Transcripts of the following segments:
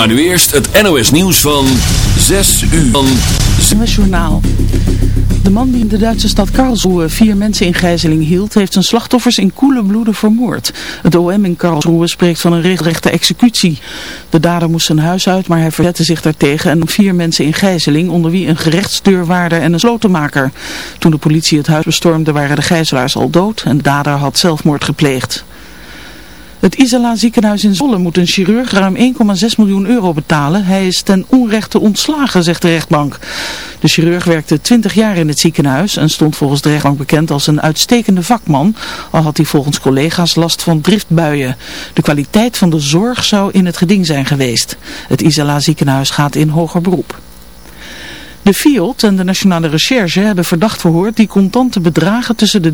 Maar nu eerst het NOS nieuws van 6 uur. Van... Journaal. De man die in de Duitse stad Karlsruhe vier mensen in gijzeling hield, heeft zijn slachtoffers in koele bloeden vermoord. Het OM in Karlsruhe spreekt van een regelrechte executie. De dader moest zijn huis uit, maar hij verzette zich daartegen en vier mensen in gijzeling, onder wie een gerechtsdeurwaarder en een slotenmaker. Toen de politie het huis bestormde waren de gijzelaars al dood en de dader had zelfmoord gepleegd. Het Isala ziekenhuis in Zolle moet een chirurg ruim 1,6 miljoen euro betalen. Hij is ten onrechte ontslagen, zegt de rechtbank. De chirurg werkte 20 jaar in het ziekenhuis en stond volgens de rechtbank bekend als een uitstekende vakman. Al had hij volgens collega's last van driftbuien. De kwaliteit van de zorg zou in het geding zijn geweest. Het Isala ziekenhuis gaat in hoger beroep. De FIOD en de Nationale Recherche hebben verdacht verhoord die contante bedragen tussen de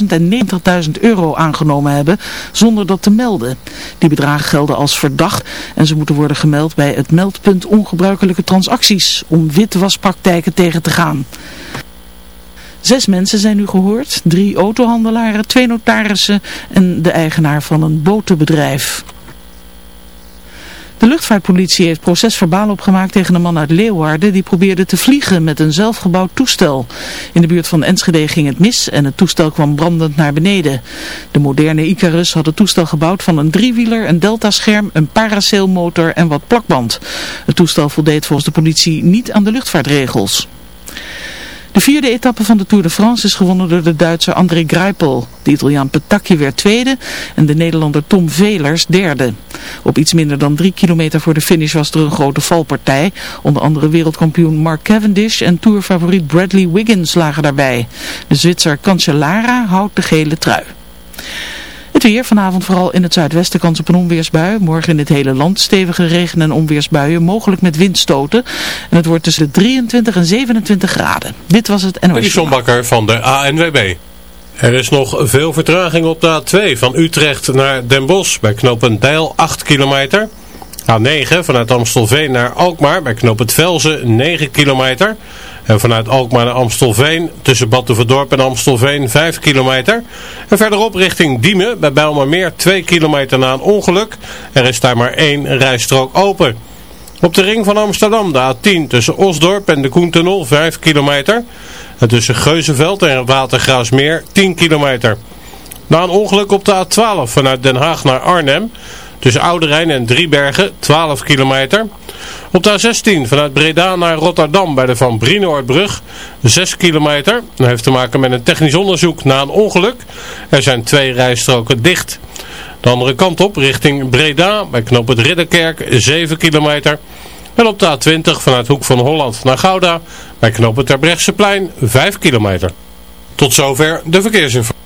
30.000 en 90.000 euro aangenomen hebben zonder dat te melden. Die bedragen gelden als verdacht en ze moeten worden gemeld bij het meldpunt ongebruikelijke transacties om witwaspraktijken tegen te gaan. Zes mensen zijn nu gehoord, drie autohandelaren, twee notarissen en de eigenaar van een botenbedrijf. De luchtvaartpolitie heeft procesverbaal opgemaakt tegen een man uit Leeuwarden die probeerde te vliegen met een zelfgebouwd toestel. In de buurt van Enschede ging het mis en het toestel kwam brandend naar beneden. De moderne Icarus had het toestel gebouwd van een driewieler, een deltascherm, een parasailmotor en wat plakband. Het toestel voldeed volgens de politie niet aan de luchtvaartregels. De vierde etappe van de Tour de France is gewonnen door de Duitser André Greipel. De Italiaan Petacchi werd tweede en de Nederlander Tom Velers derde. Op iets minder dan drie kilometer voor de finish was er een grote valpartij. Onder andere wereldkampioen Mark Cavendish en tourfavoriet Bradley Wiggins lagen daarbij. De Zwitser Cancellara houdt de gele trui. Het weer vanavond vooral in het zuidwesten kans op een onweersbui. Morgen in het hele land stevige regen- en onweersbuien, mogelijk met windstoten. En het wordt tussen de 23 en 27 graden. Dit was het NOS. Bakker van de ANWB. Er is nog veel vertraging op de A2 van Utrecht naar Den Bosch bij knooppunt Deil 8 kilometer. A9 vanuit Amstelveen naar Alkmaar bij knooppunt Velzen 9 kilometer. En vanuit Alkmaar naar Amstelveen tussen Bad en Amstelveen 5 kilometer. En verderop richting Diemen bij Bijlmermeer 2 kilometer na een ongeluk. Er is daar maar één rijstrook open. Op de ring van Amsterdam de A10 tussen Osdorp en de Koentunnel 5 kilometer. En tussen Geuzenveld en Watergraasmeer 10 kilometer. Na een ongeluk op de A12 vanuit Den Haag naar Arnhem Tussen Ouderijn en Driebergen 12 kilometer. Op de A16 vanuit Breda naar Rotterdam bij de Van Brienoordbrug 6 kilometer. Dat heeft te maken met een technisch onderzoek na een ongeluk. Er zijn twee rijstroken dicht. De andere kant op richting Breda bij knop het Ridderkerk 7 kilometer. En op de A20 vanuit Hoek van Holland naar Gouda bij knop het Terbrechtseplein 5 kilometer. Tot zover de verkeersinformatie.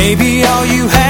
Maybe all you have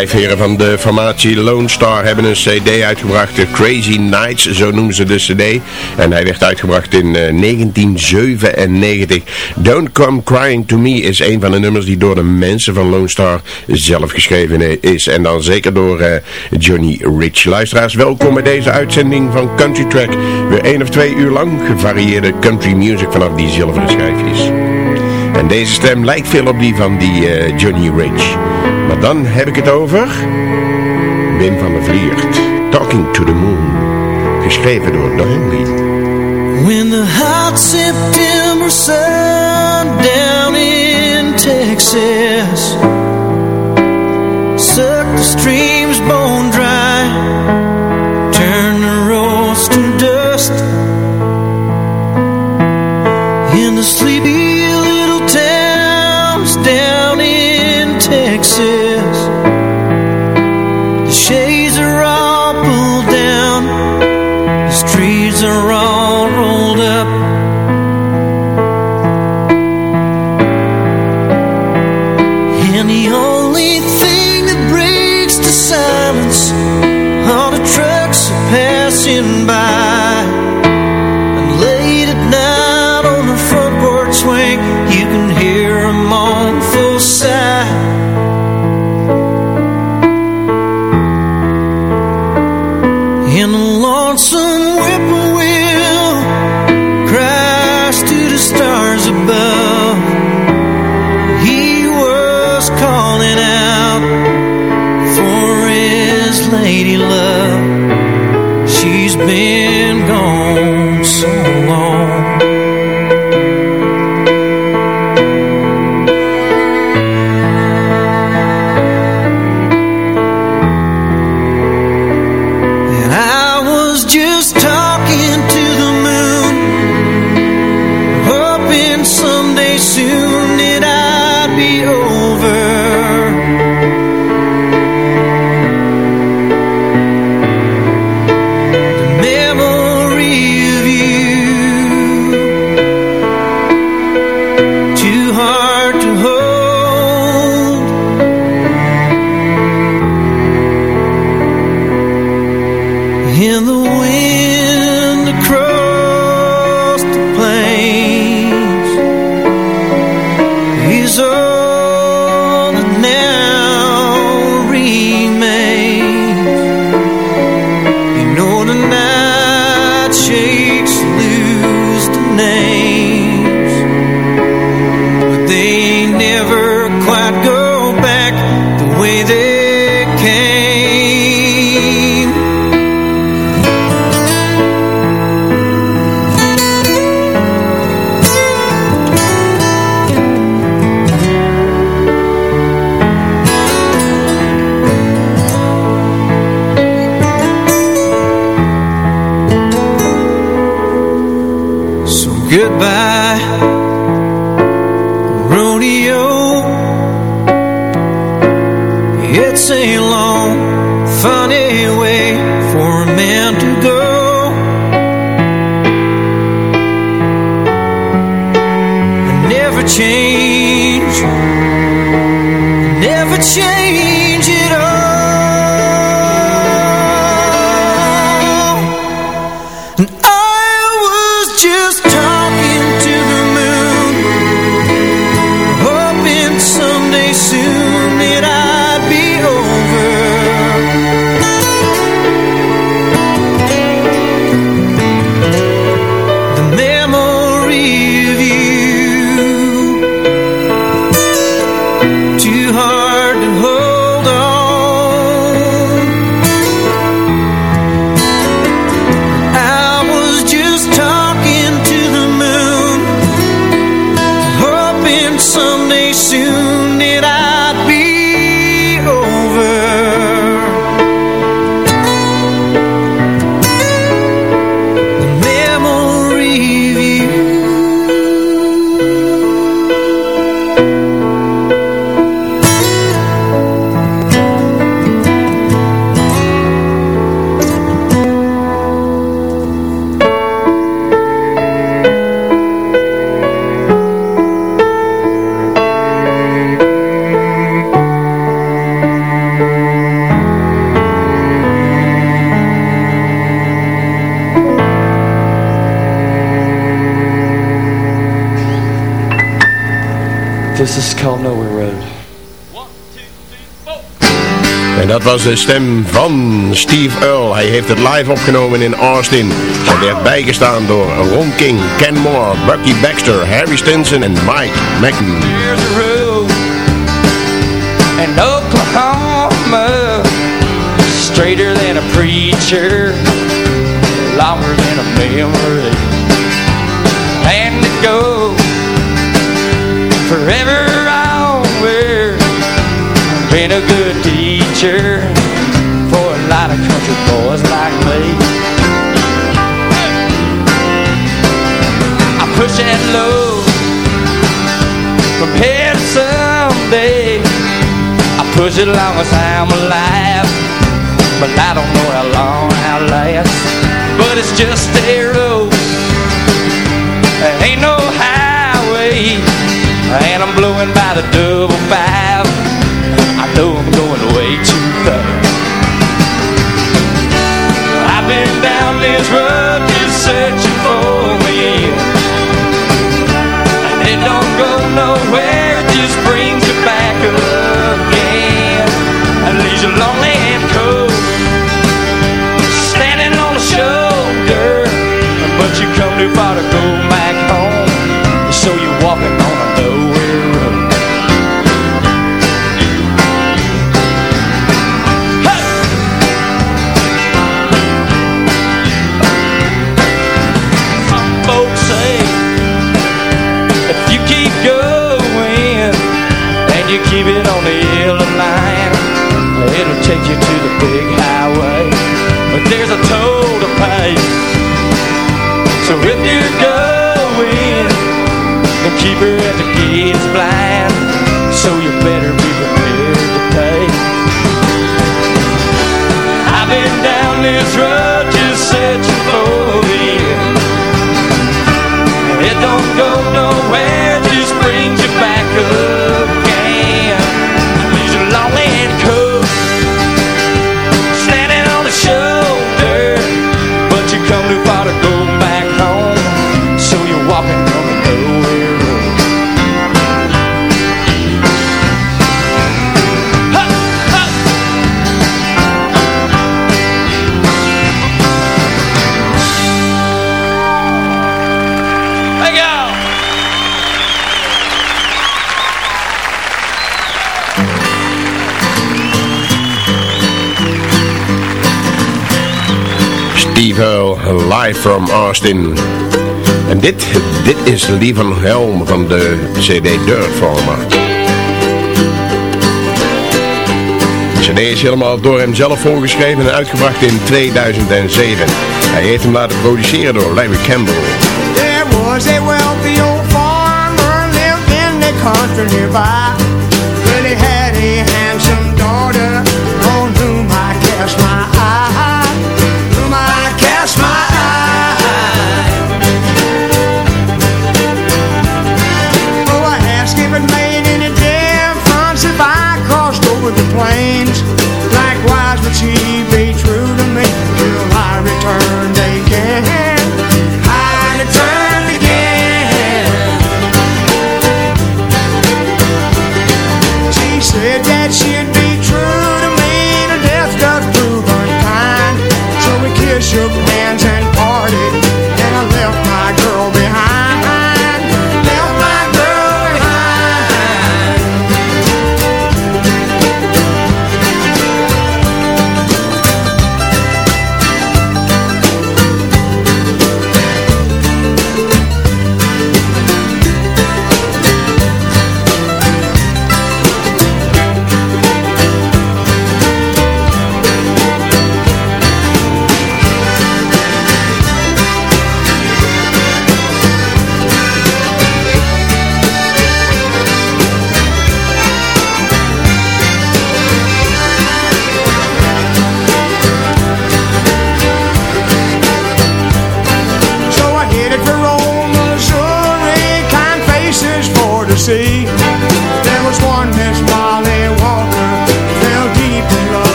vijf heren van de formatie Lone Star hebben een cd uitgebracht, Crazy Nights, zo noemen ze de cd. En hij werd uitgebracht in 1997. Eh, Don't Come Crying To Me is een van de nummers die door de mensen van Lone Star zelf geschreven is. En dan zeker door uh, Johnny Rich. Luisteraars, welkom bij deze uitzending van Country Track. Weer één of twee uur lang gevarieerde country music vanaf die zilveren schijfjes. En deze stem lijkt veel op die van die uh, Johnny Rich. Maar dan heb ik het over Wim van der Vliert. Talking to the Moon. Geschreven door Don. When the hot September sun down in Texas Sucked the streams bone dry are This is called Nowhere Road. En dat was de stem van Steve Earle. Hij heeft het live opgenomen in Austin. En werd bijgestaan door Ron King, Ken Moore, Bucky Baxter, Harry Stinson en Mike Macken. There's a road in Oklahoma Straighter than a preacher Longer than a memory And it goes Forever teacher For a lot of country boys like me. I push pushing low from here to someday. I push it long as I'm alive But I don't know how long I'll last. But it's just a road ain't no highway And I'm blowing by the double five You lonely and cold. Standing on the shoulder But you come too far to go back home. So you're walking on live from Austin. En dit, dit is Lee van Helm van de CD Dirt Farmer. De CD is helemaal door hem zelf voorgeschreven en uitgebracht in 2007. Hij heeft hem laten produceren door Larry Campbell. There was a wealthy old farmer lived in the country nearby.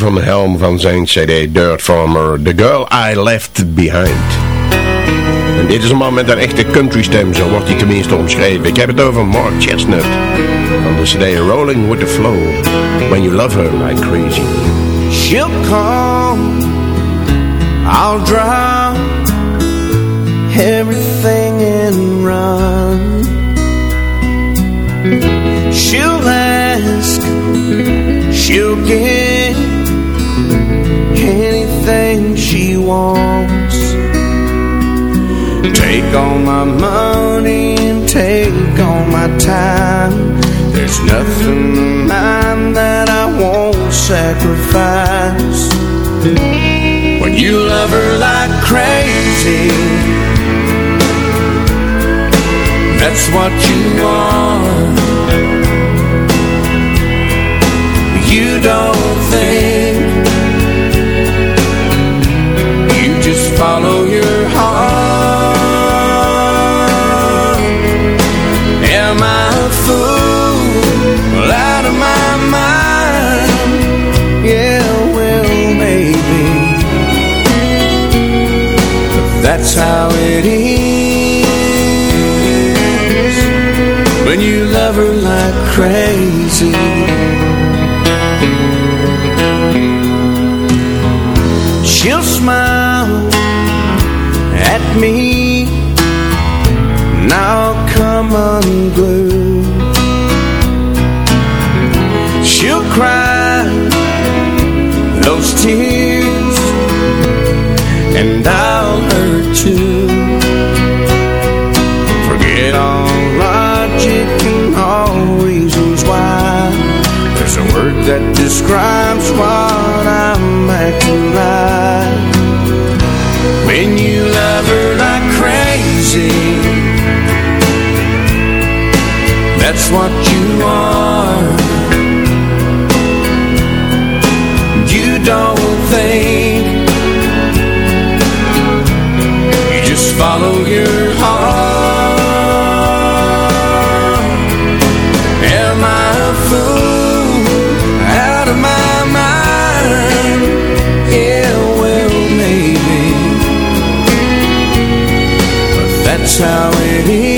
Van Helm van zijn cd Dirt Farmer, The Girl I Left Behind. En dit is een man met een echte country stem, zo wordt hij tenminste omschreven. Ik heb het over Mark Chestnut van de cd Rolling With The Flow, When You Love Her Like Crazy. She'll come, I'll drop everything and run. She'll ask, she'll get Take all my money and take all my time. There's nothing mine that I won't sacrifice. When you love her like crazy, that's what you are. You don't follow your heart. Am I a fool? Out of my mind. Yeah, well, maybe. But that's how it is. When you love her like crazy. Me I'll come unglued. She'll cry those tears and I'll hurt too. Forget all logic and all reasons why. There's a word that describes what I'm acting like. When you love her like crazy, that's what you are. You don't think, you just follow your how it is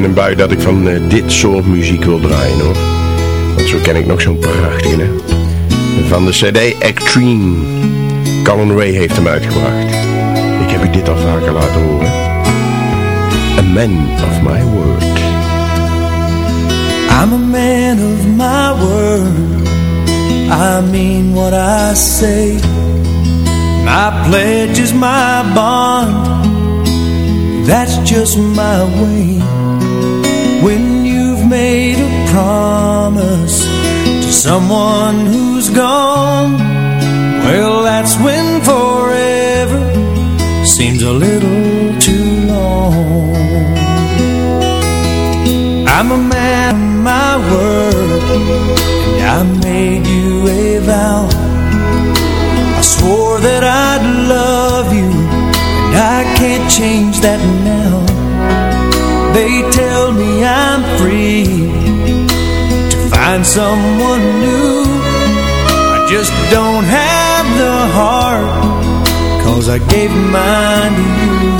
in een bui dat ik van eh, dit soort muziek wil draaien hoor. Want zo ken ik nog zo'n prachtige. Van de cd Extreme. Colin Ray heeft hem uitgebracht. Ik heb u dit al vaker laten horen. man of my word. I'm a man of my word. I mean what I say. My pledge is my bond. That's just my way. When you've made a promise to someone who's gone, well, that's when forever seems a little too long. I'm a man of my word, and I made you a vow. I swore that I'd love you, and I can't change that now. They tell me I'm free to find someone new. I just don't have the heart, cause I gave mine to you.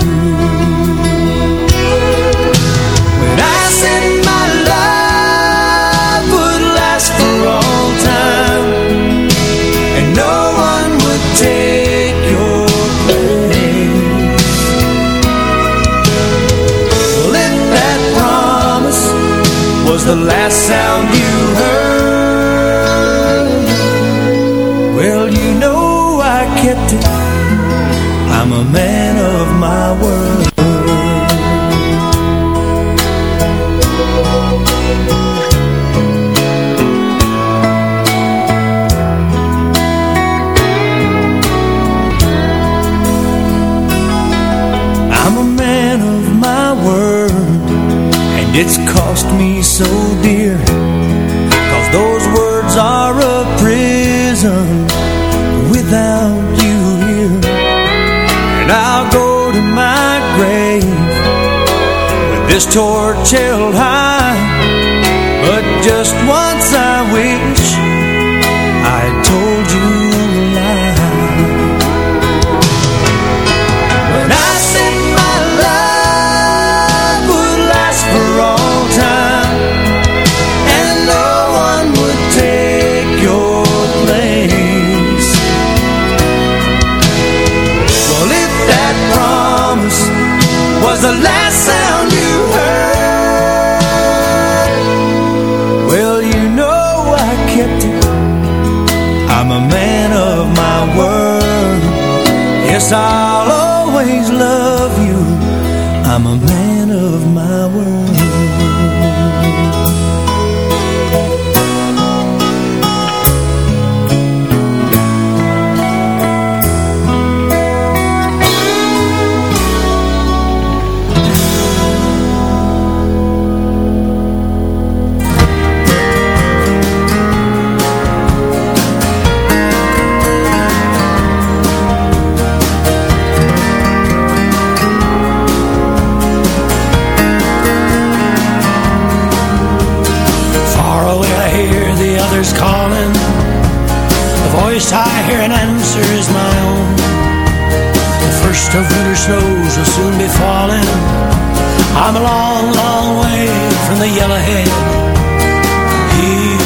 Was the last sound you heard, well, you know I kept it. I'm a man of my word. It's cost me so dear. Cause those words are a prison without you here. And I'll go to my grave with this torch held high. Yes, I'll always love you. I'm a man the yellowhead. Here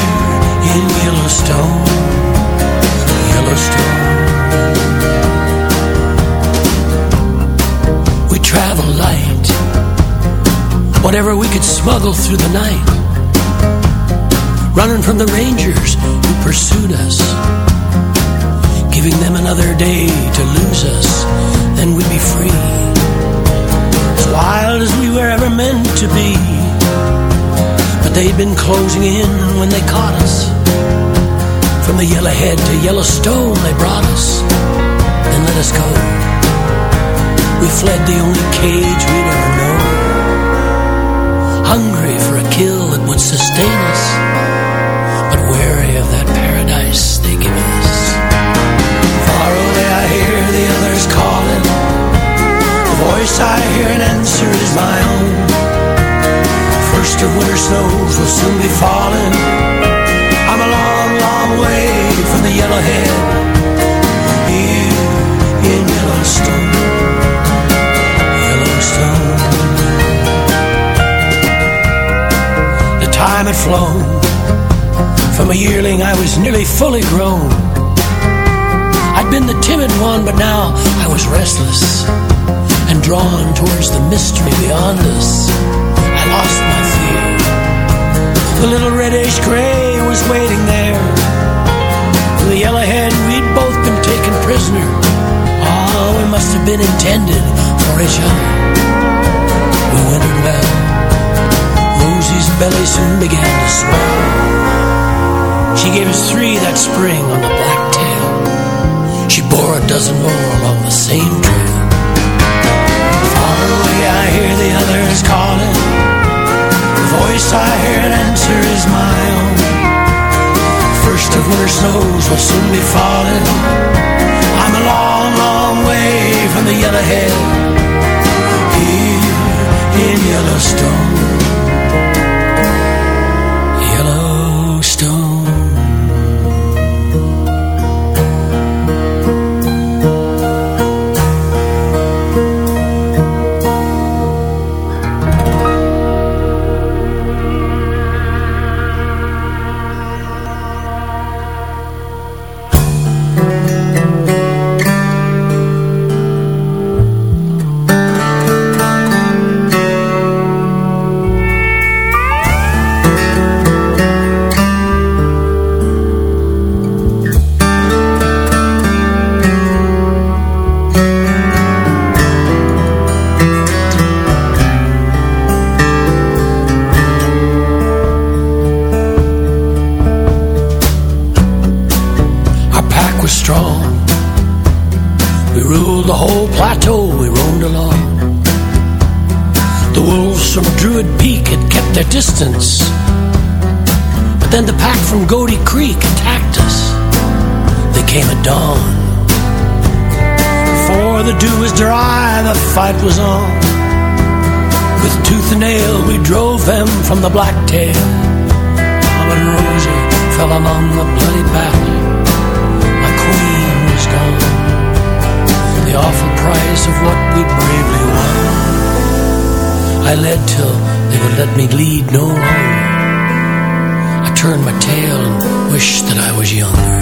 in Yellowstone, Yellowstone. We travel light, whatever we could smuggle through the night running from the rangers who pursued us, giving them another day to lose us, then we'd be free. As wild as we were ever meant to be, they'd been closing in when they caught us. From the Yellowhead to Yellowstone, they brought us and let us go. We fled the only cage we'd ever known, hungry for a kill that would sustain us but weary of that paradise they give us. Far away I hear the others calling. The voice I hear and answer is my own. First of winter snows will soon be falling. I'm a long, long way from the yellowhead. Here in Yellowstone. Yellowstone. The time had flown. From a yearling I was nearly fully grown I'd been the timid one but now I was restless And drawn towards the mystery beyond us, I lost my. The little reddish gray was waiting there. For The yellowhead, we'd both been taken prisoner. Oh, we must have been intended for each other. We wintered well. Rosie's belly soon began to swell. She gave us three that spring on the black tail. She bore a dozen more along the same trail. Far away I hear the others calling. Voice I hear and answer is my own. First of winter snows will soon be falling. I'm a long, long way from the yellowhead. Here in. Yellowstone. The fight was on. With tooth and nail, we drove them from the blacktail. Oh, and Rosie fell among the bloody battle my queen was gone. The awful price of what we bravely won. I led till they would let me lead no longer. I turned my tail and wished that I was younger.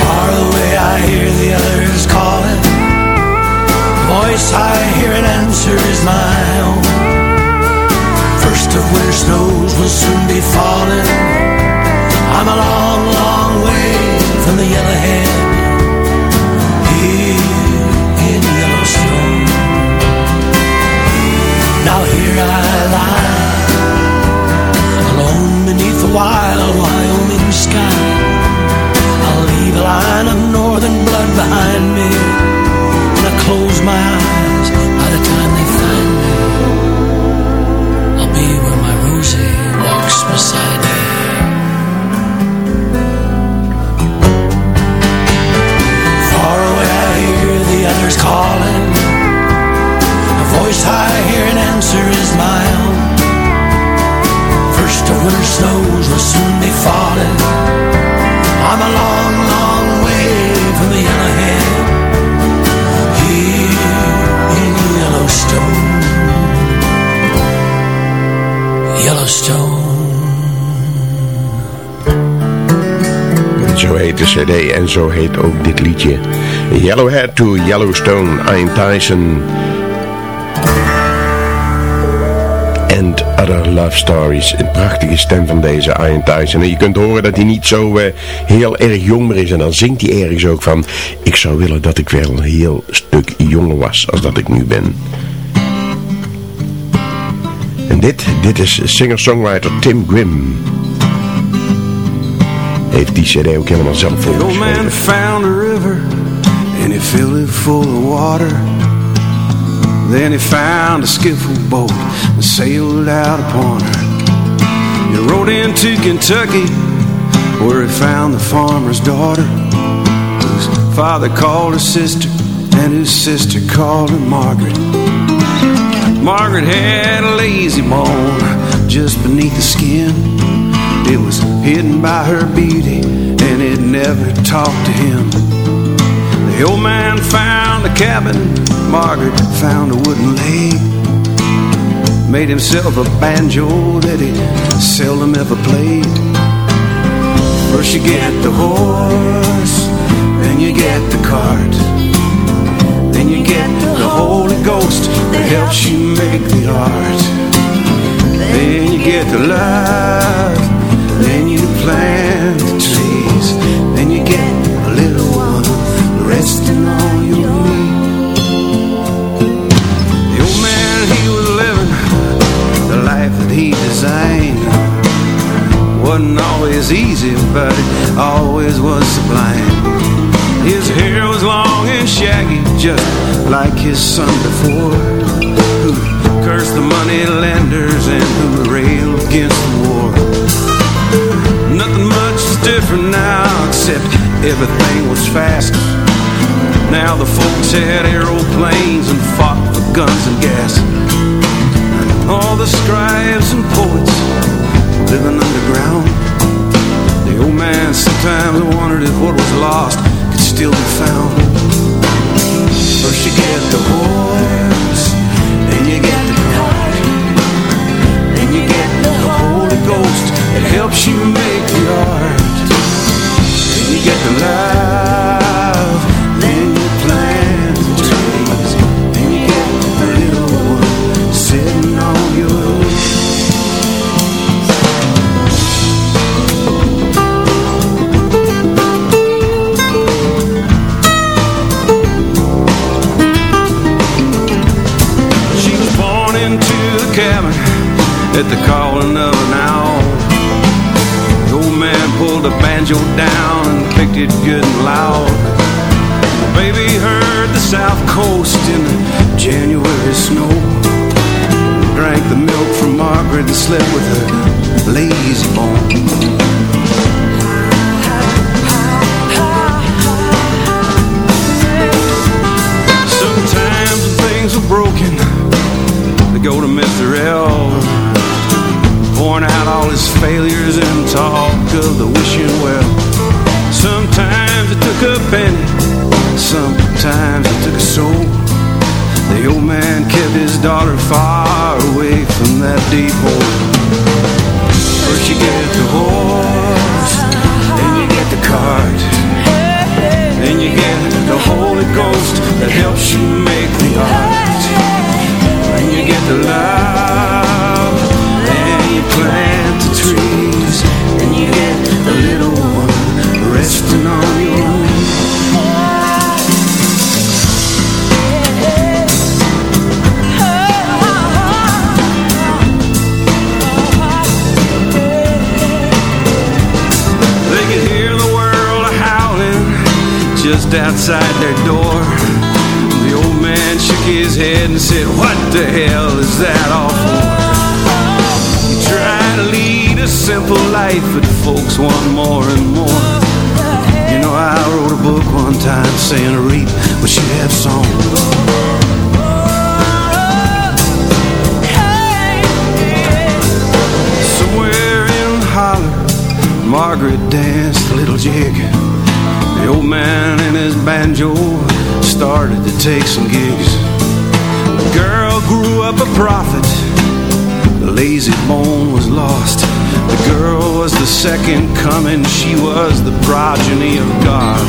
Far away I hear the others calling. Voice I hear and answer is my own. First of winter snows will soon be falling. I'm a long, long way from the yellowhead here in Yellowstone. Now here I lie, alone beneath the wild Wyoming sky. I'll leave a line of northern blood behind me close my eyes. By the time they find me, I'll be where my Rosie walks beside me. Far away I hear the others calling. A voice I hear and answer en zo heet ook dit liedje. Yellowhead to Yellowstone, Ian Tyson. And Other Love Stories. Een prachtige stem van deze Ian Tyson. En je kunt horen dat hij niet zo eh, heel erg jong meer is. En dan zingt hij ergens ook van... Ik zou willen dat ik wel een heel stuk jonger was als dat ik nu ben. En dit, dit is singer-songwriter Tim Grimm. Heeft die cd ook helemaal zelf The old man found a river and he filled it full of water. Then he found a skiffle boat and sailed out upon her. He rode into Kentucky where he found the farmer's daughter whose father called her sister and whose sister called her Margaret. Margaret had a lazy bone just beneath the skin. It was hidden by her beauty and it never talked to him. The old man found a cabin, Margaret found a wooden leg. Made himself a banjo that he seldom ever played. First you get the horse, then you get the cart, then you get the whole that helps you make the art. Then you get the love, plant the trees, then you get a little one resting on your knee. The old man, he was living the life that he designed. Wasn't always easy, but it always was sublime. His hair was long and shaggy, just like his son before, who cursed the money lenders and who railed against the war. Different now, except everything was fast. Now the folks had aeroplanes and fought for guns and gas. All the scribes and poets living underground. The old man sometimes wondered if what was lost could still be found. First you get the horse, then you get the cart, then you get the Holy Ghost that helps you make the art. You get love, then you plant trees, then you get little sitting on your. She was born into the cabin at the calling of pulled the banjo down and picked it good and loud. Baby heard the south coast in the January snow. Drank the milk from Margaret and slept with her lazy bone. Sometimes when things are broken, they go to Mr. L. Pouring out all his failures and talk of the wishing well. Sometimes it took a penny, sometimes it took a soul. The old man kept his daughter far away from that deep hole. First you get the horse, then you get the cart, then you get the Holy Ghost that helps you make the art. Then you get the love, outside their door. The old man shook his head and said, What the hell is that all for? You try to lead a simple life, but folks want more and more. You know, I wrote a book one time saying to reap what you have sown. Margaret danced a little jig. The old man and his banjo started to take some gigs. The girl grew up a prophet. Lazy bone was lost. The girl was the second coming. She was the progeny of God.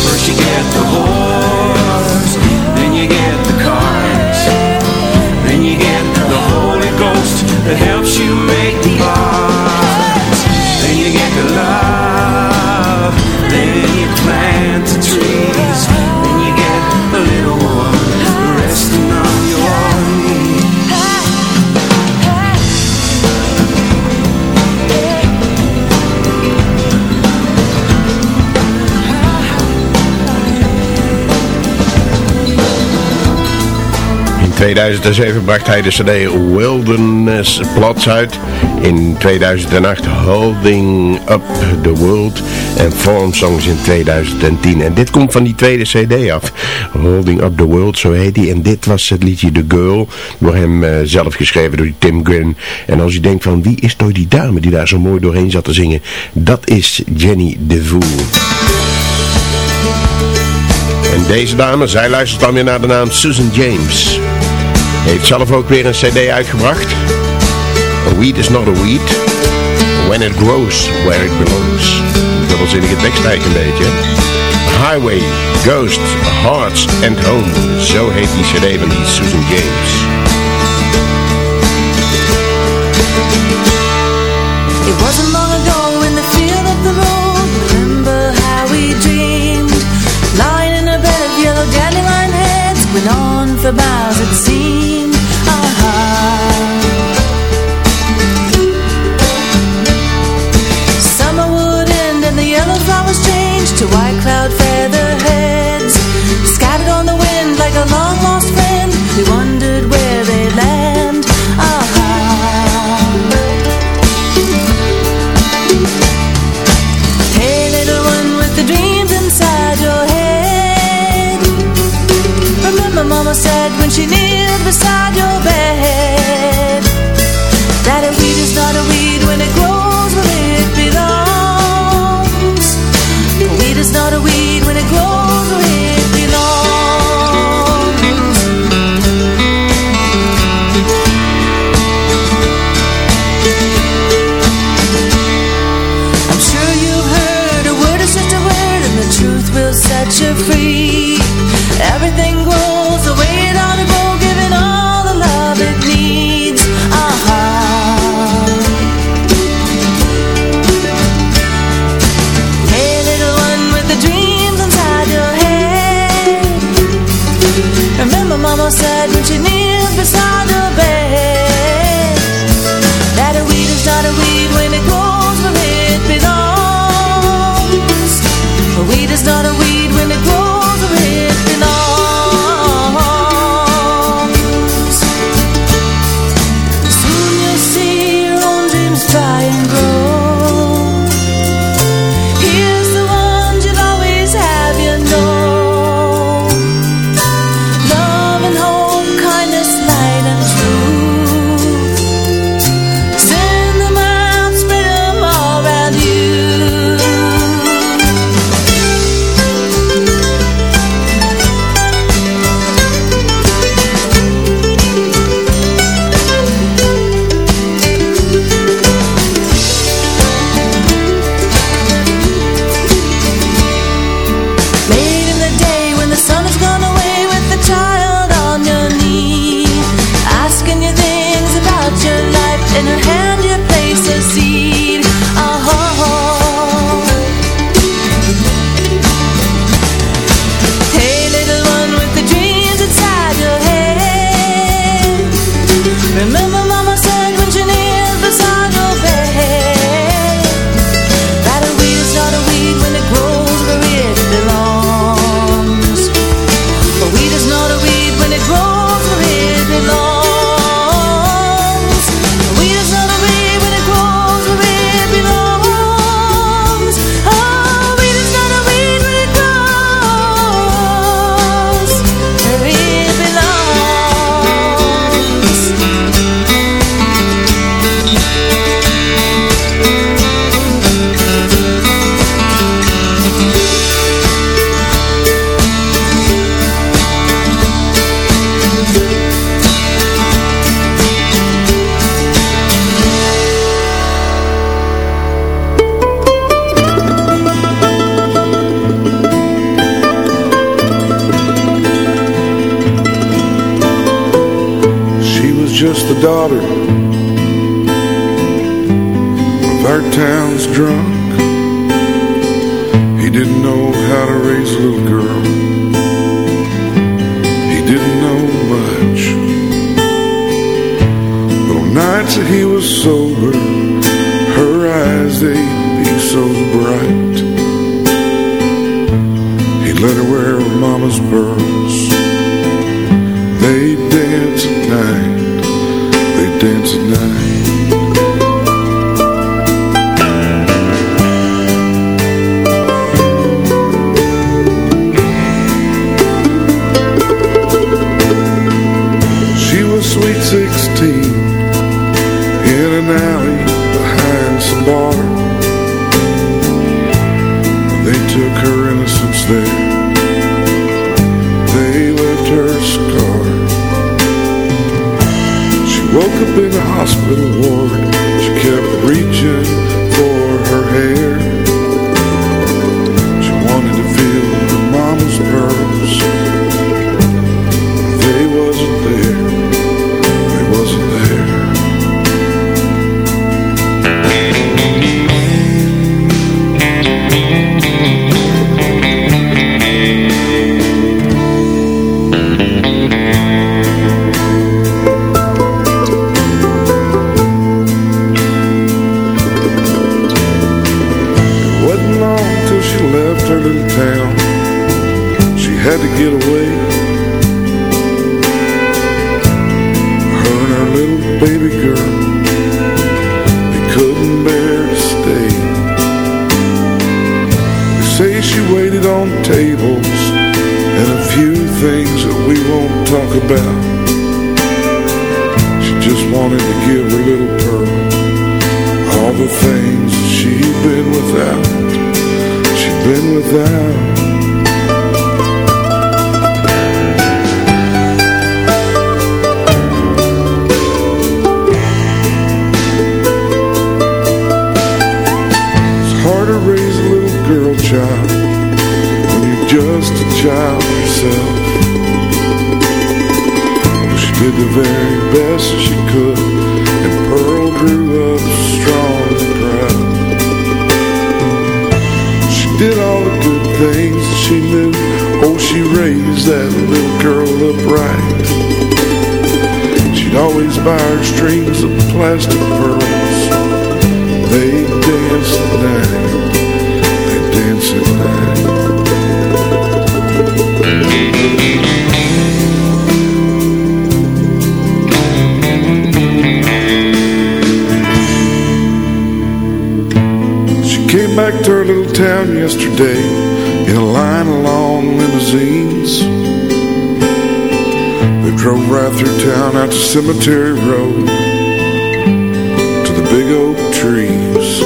First you get the horse, then you get the cart, then you get the Holy Ghost that helps you make the art. Then you get the love, 2007 bracht hij de cd Wilderness Plots uit. In 2008 Holding Up the World en Form Songs in 2010. En dit komt van die tweede cd af. Holding Up the World, zo heet hij. En dit was het liedje The Girl, door hem eh, zelf geschreven door Tim Gunn. En als je denkt van wie is toch die dame die daar zo mooi doorheen zat te zingen? Dat is Jenny DeVoe. En deze dame, zij luistert dan weer naar de naam Susan James. Heeft zelf ook weer een cd uitgebracht. A weed is not a weed. When it grows where it belongs. Tekst eigenlijk een beetje. Highway, Ghost, Hearts and Home. Zo heet die cd van die Susan James. It wasn't long ago in the field of the road. Remember how we dreamed. Lying in a bed of yellow dandelion heads. Went on for about to why hospital ward. She raised that little girl upright. She'd always buy her strings of plastic pearls. They danced at night They dance at night She came back to her little town yesterday In a line of long limousines. They drove right through town out to Cemetery Road To the big oak trees.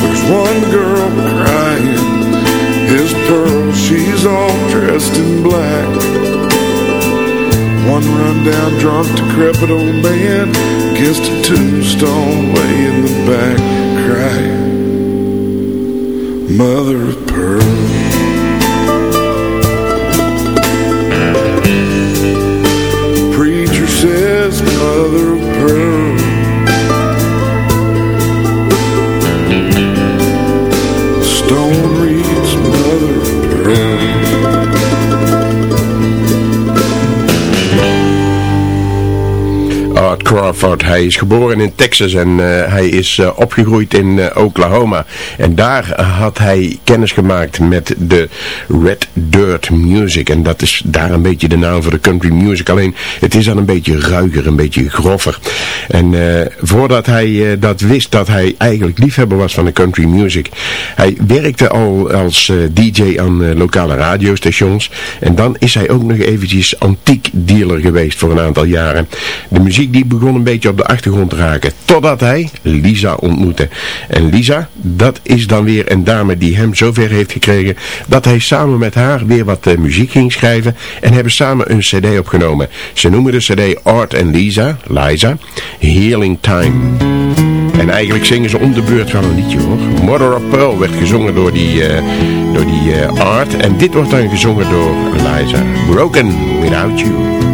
There's one girl crying his Pearl, she's all dressed in black. One run-down, drunk, decrepit old man Against a tombstone way in the back Crying Mother of Pearl says Mother Crawford, hij is geboren in Texas en uh, hij is uh, opgegroeid in uh, Oklahoma. En daar had hij kennis gemaakt met de Red Dirt Music. En dat is daar een beetje de naam voor de country music. Alleen het is dan een beetje ruiger, een beetje groffer. En voordat hij dat wist dat hij eigenlijk liefhebber was van de country music. Hij werkte al als DJ aan lokale radiostations. En dan is hij ook nog eventjes antiek dealer geweest voor een aantal jaren. De muziek die begon een beetje op de achtergrond te raken. Totdat hij Lisa ontmoette. En Lisa, dat is dan weer een dame die hem zover heeft gekregen... dat hij samen met haar weer wat uh, muziek ging schrijven... en hebben samen een cd opgenomen. Ze noemen de cd Art en Lisa, Liza, Healing Time. En eigenlijk zingen ze om de beurt van een liedje hoor. Mother of Pearl werd gezongen door die, uh, door die uh, Art. En dit wordt dan gezongen door Liza. Broken Without You.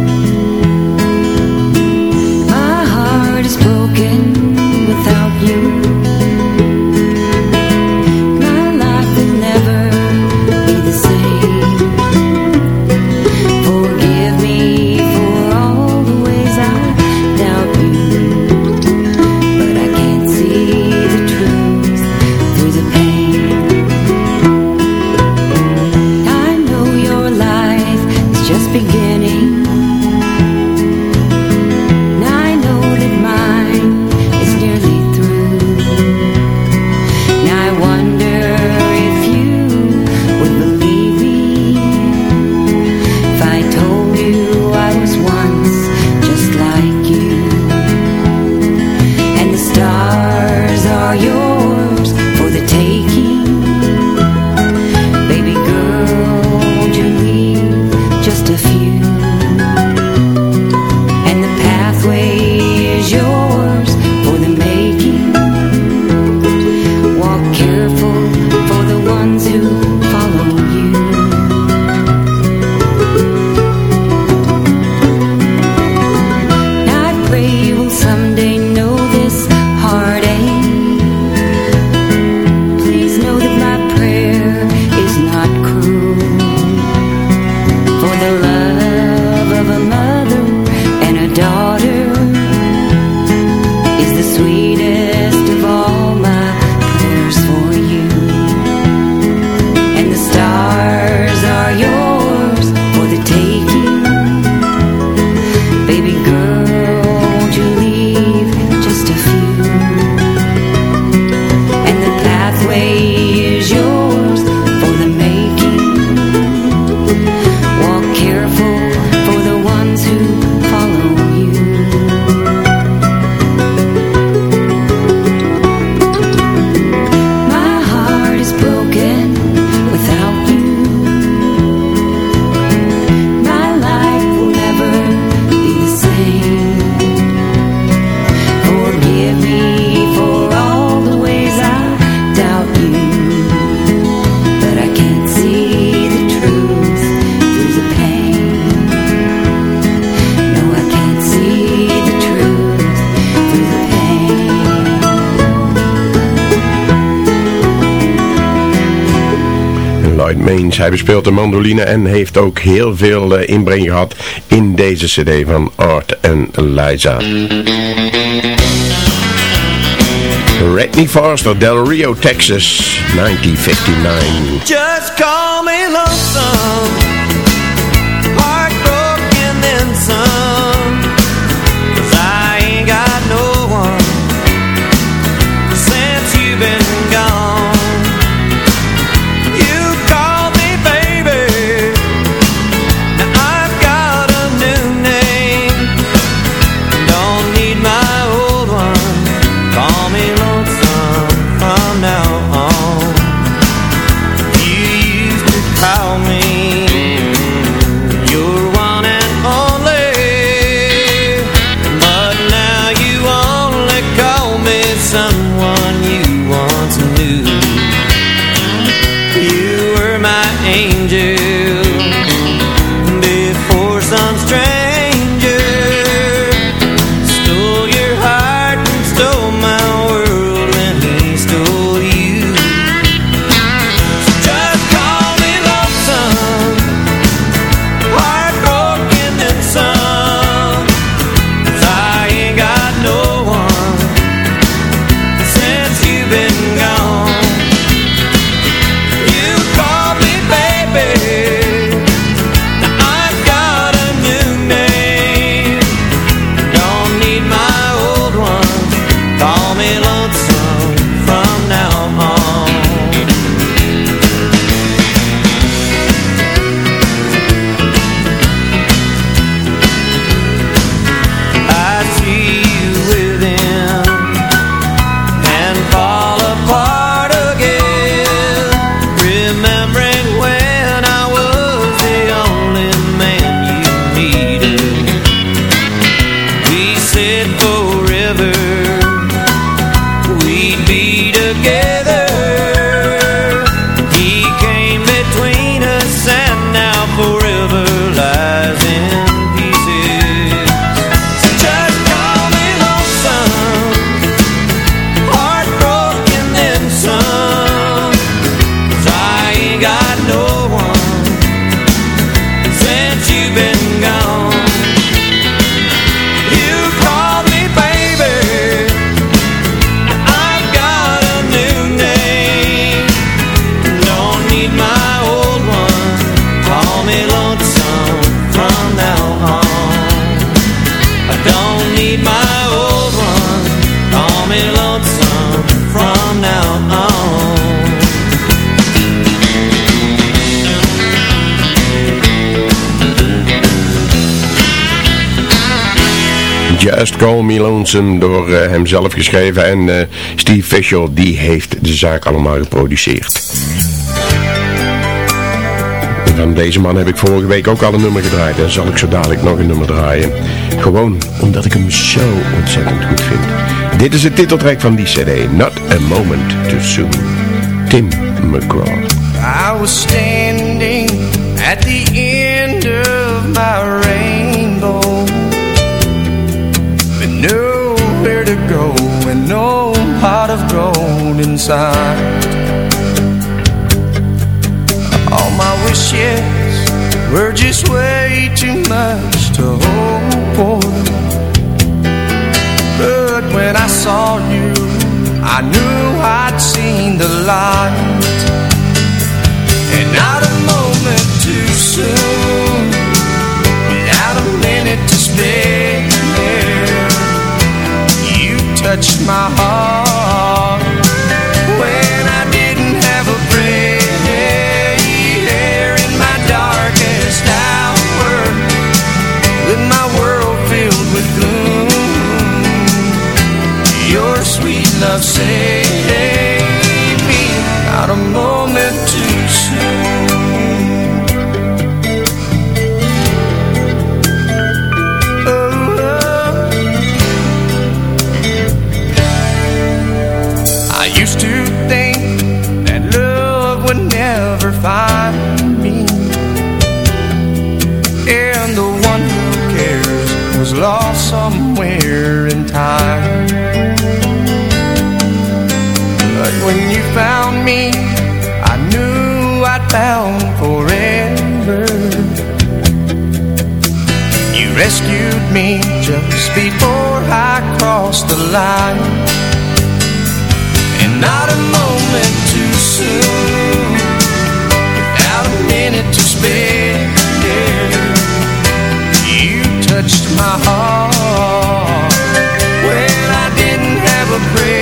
Mains. Hij bespeelt de mandoline en heeft ook heel veel uh, inbreng gehad in deze cd van Art en Liza. Redney Foster, Del Rio, Texas, 1959. Just call me lonesome Just Call Me Lonesome door uh, hemzelf geschreven en uh, Steve Fisher die heeft de zaak allemaal geproduceerd. Van deze man heb ik vorige week ook al een nummer gedraaid en zal ik zo dadelijk nog een nummer draaien. Gewoon omdat ik hem zo ontzettend goed vind. Dit is het titeltrack van die cd, Not a Moment Too Soon. Tim McGraw. I was standing at the inside. All my wishes were just way too much to hope for. But when I saw you, I knew I'd seen the light. And not a moment too soon. Without a minute to spare You touched my heart sweet love me just before I crossed the line. And not a moment too soon, without a minute to spare. You touched my heart when I didn't have a prayer.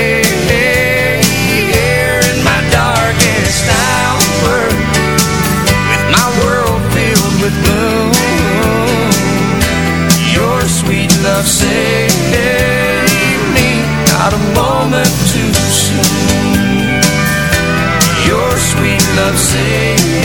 Love saved me. Not a moment too soon. Your sweet love saved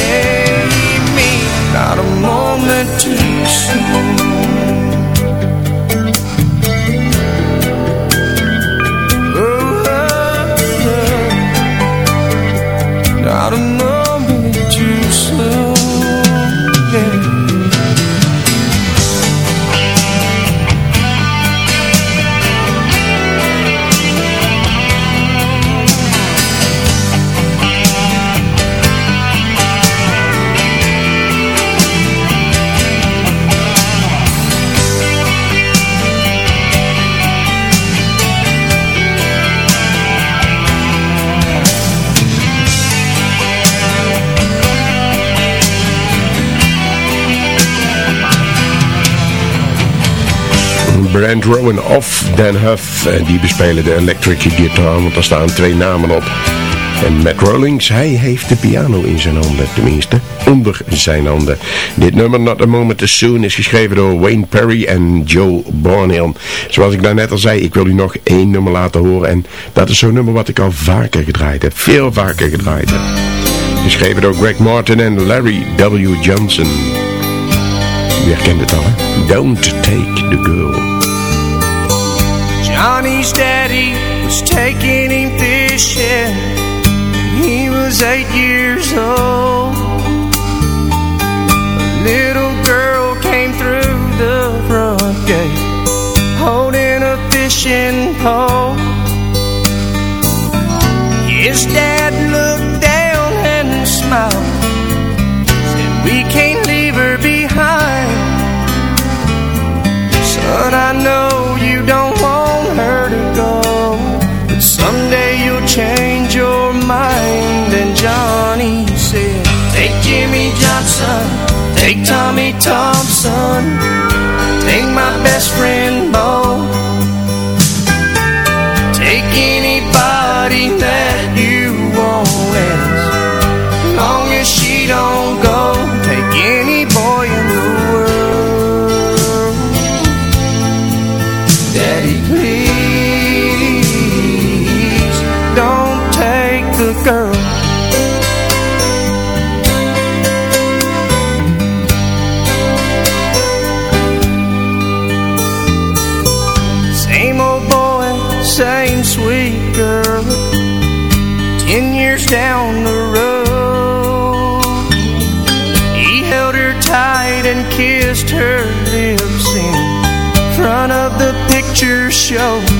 Brent Rowan of Dan Huff. Die bespelen de electric guitar, want daar staan twee namen op. En Matt Rollings, hij heeft de piano in zijn handen, tenminste, onder zijn handen. Dit nummer, Not a Moment Too Soon, is geschreven door Wayne Perry en Joe Bornhill. Zoals ik daarnet al zei, ik wil u nog één nummer laten horen. En dat is zo'n nummer wat ik al vaker gedraaid heb, veel vaker gedraaid heb. Geschreven door Greg Martin en Larry W. Johnson. U herkent het al, hè? Don't Take the Girl. Johnny's daddy was taking him fishing when he was eight years old. A little girl came through the front gate holding a fishing pole. His dad Thompson, take my best friend Bo, take anybody that you want. As long as she don't go, take any boy in the world. Daddy, show.